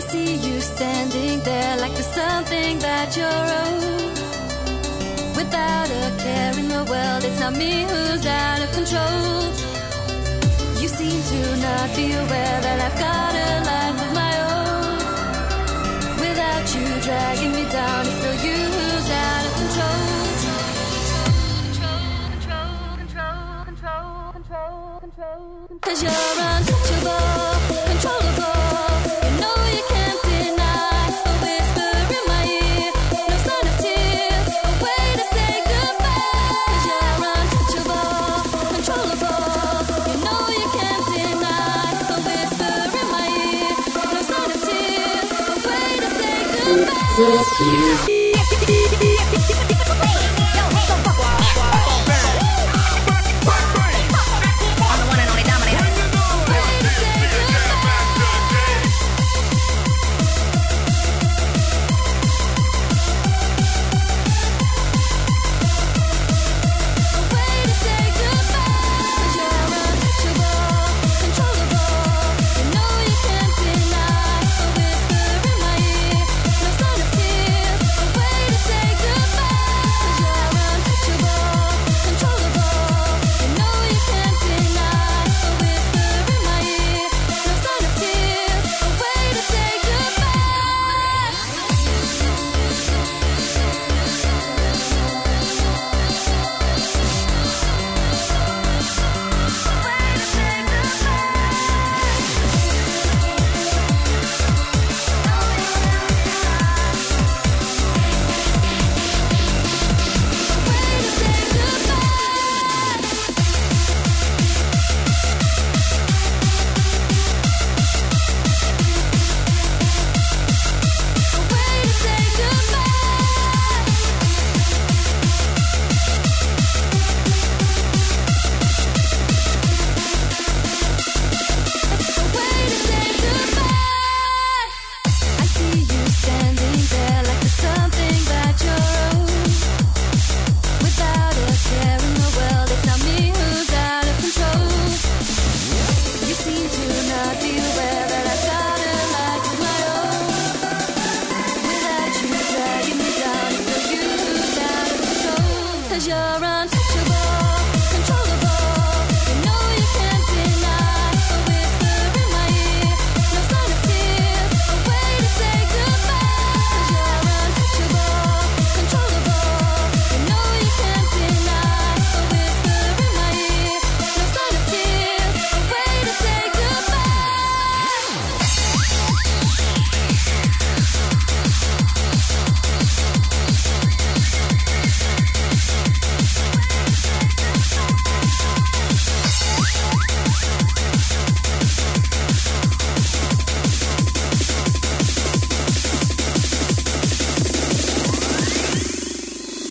see you standing there like there's something that you're owed. Without a care in the world, it's not me who's out of control. You seem to not be aware that I've got a life of my own. Without you dragging me down, it's still you who's out of control. Cause you're untouchable, controllable. No sign